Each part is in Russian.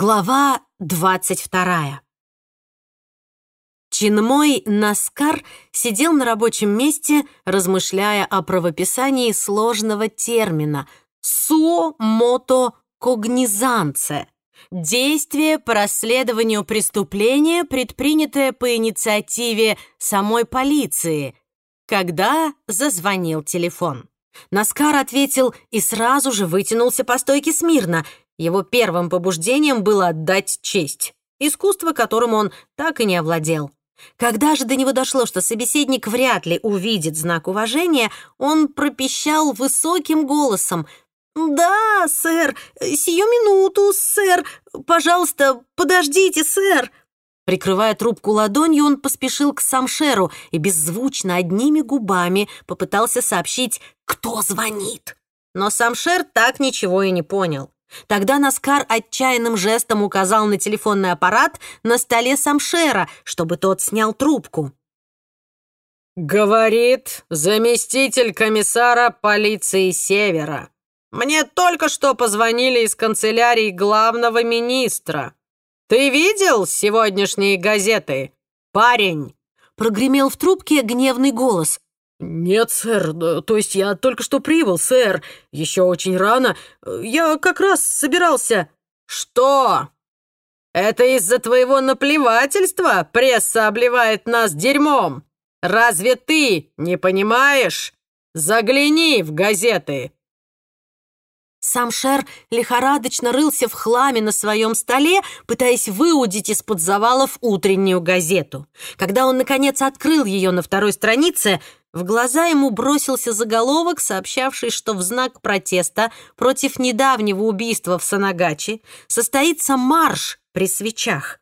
Глава двадцать вторая. Чинмой Наскар сидел на рабочем месте, размышляя о правописании сложного термина «суо-мото-когнизанце» — действие по расследованию преступления, предпринятое по инициативе самой полиции, когда зазвонил телефон. Наскар ответил и сразу же вытянулся по стойке смирно. Его первым побуждением было отдать честь, искусство которым он так и не овладел. Когда же до него дошло, что собеседник вряд ли увидит знак уважения, он пропищал высоким голосом. «Да, сэр, сию минуту, сэр. Пожалуйста, подождите, сэр». Прикрывая трубку ладонью, он поспешил к Самшеру и беззвучно одними губами попытался сообщить, кто звонит. Но Самшер так ничего и не понял. Тогда Наскар отчаянным жестом указал на телефонный аппарат на столе Самшера, чтобы тот снял трубку. «Говорит заместитель комиссара полиции Севера. Мне только что позвонили из канцелярии главного министра. Ты видел сегодняшние газеты, парень?» Прогремел в трубке гневный голос. «Нет, сэр, то есть я только что прибыл, сэр. Еще очень рано. Я как раз собирался...» «Что? Это из-за твоего наплевательства пресса обливает нас дерьмом? Разве ты не понимаешь? Загляни в газеты!» Сам Шер лихорадочно рылся в хламе на своем столе, пытаясь выудить из-под завалов утреннюю газету. Когда он, наконец, открыл ее на второй странице, в глаза ему бросился заголовок, сообщавший, что в знак протеста против недавнего убийства в Санагачи состоится марш при свечах.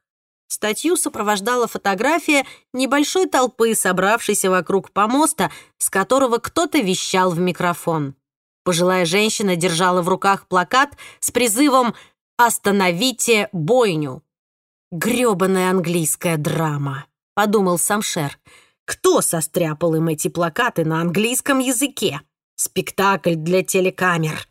Статью сопровождала фотография небольшой толпы, собравшейся вокруг помоста, с которого кто-то вещал в микрофон. Пожилая женщина держала в руках плакат с призывом «Остановите бойню». «Грёбаная английская драма», — подумал Самшер. Кто состряпал им эти плакаты на английском языке? Спектакль для телекамер.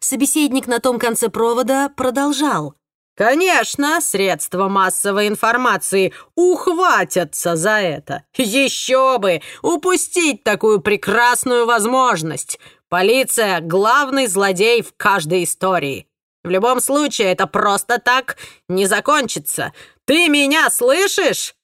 Собеседник на том конце провода продолжал. Конечно, средства массовой информации ухватятся за это. Еще бы! Упустить такую прекрасную возможность. Полиция — главный злодей в каждой истории. В любом случае, это просто так не закончится. Ты меня слышишь?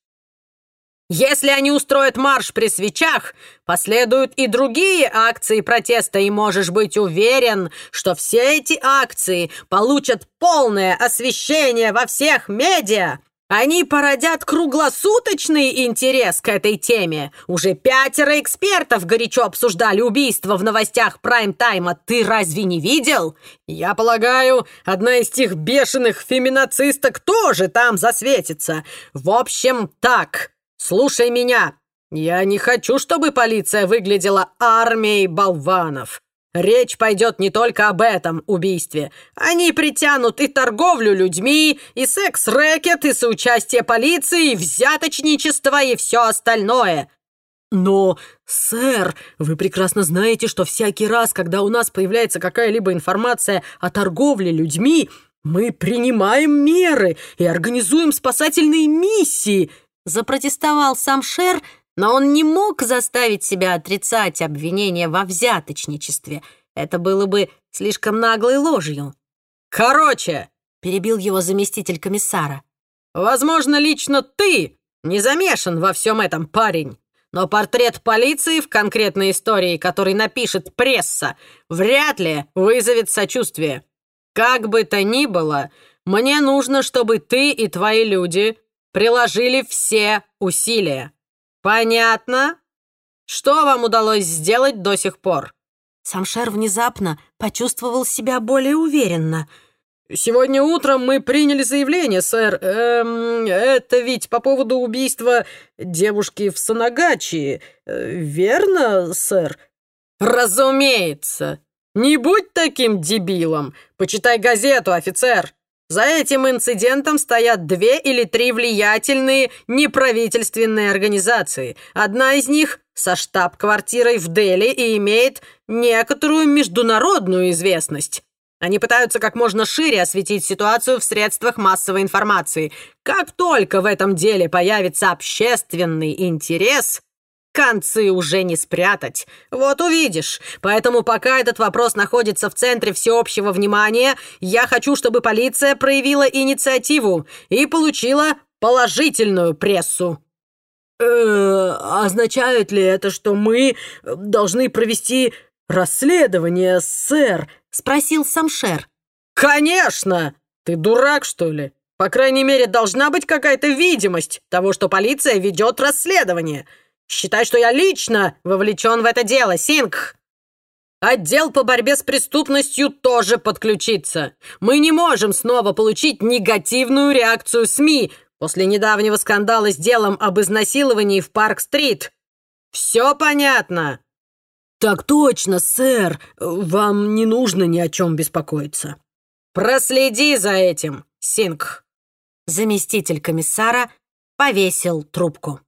Если они устроят марш при свечах, последуют и другие акции протеста, и можешь быть уверен, что все эти акции получат полное освещение во всех медиа. Они породят круглосуточный интерес к этой теме. Уже пятеро экспертов горячо обсуждали убийство в новостях прайм-тайма. Ты разве не видел? Я полагаю, одна из тех бешеных феминоцисток тоже там засветится. В общем, так. «Слушай меня! Я не хочу, чтобы полиция выглядела армией болванов. Речь пойдет не только об этом убийстве. Они притянут и торговлю людьми, и секс-рэкет, и соучастие полиции, и взяточничество, и все остальное. Но, сэр, вы прекрасно знаете, что всякий раз, когда у нас появляется какая-либо информация о торговле людьми, мы принимаем меры и организуем спасательные миссии, Запротестовал сам Шер, но он не мог заставить себя отрицать обвинение во взяточничестве. Это было бы слишком наглой ложью. «Короче!» — перебил его заместитель комиссара. «Возможно, лично ты не замешан во всем этом, парень. Но портрет полиции в конкретной истории, который напишет пресса, вряд ли вызовет сочувствие. Как бы то ни было, мне нужно, чтобы ты и твои люди приложили все усилия. Понятно? Что вам удалось сделать до сих пор?» Самшер внезапно почувствовал себя более уверенно. «Сегодня утром мы приняли заявление, сэр. Эм, это ведь по поводу убийства девушки в Санагачи. Э, верно, сэр?» «Разумеется. Не будь таким дебилом. Почитай газету, офицер. За этим инцидентом стоят две или три влиятельные неправительственные организации. Одна из них со штаб-квартирой в Дели и имеет некоторую международную известность. Они пытаются как можно шире осветить ситуацию в средствах массовой информации. Как только в этом деле появится общественный интерес, концы уже не спрятать. Вот увидишь. Поэтому пока этот вопрос находится в центре всеобщего внимания, я хочу, чтобы полиция проявила инициативу и получила положительную прессу. Э, означает ли это, что мы должны провести расследование, сэр? Спросил Самшер. Конечно! Ты дурак, что ли? По крайней мере, должна быть какая-то видимость того, что полиция ведет расследование. Считай, что я лично вовлечен в это дело, Синг. Отдел по борьбе с преступностью тоже подключится. Мы не можем снова получить негативную реакцию СМИ после недавнего скандала с делом об изнасиловании в Парк-стрит. Все понятно? Так точно, сэр. Вам не нужно ни о чем беспокоиться. Проследи за этим, Синг. Заместитель комиссара повесил трубку.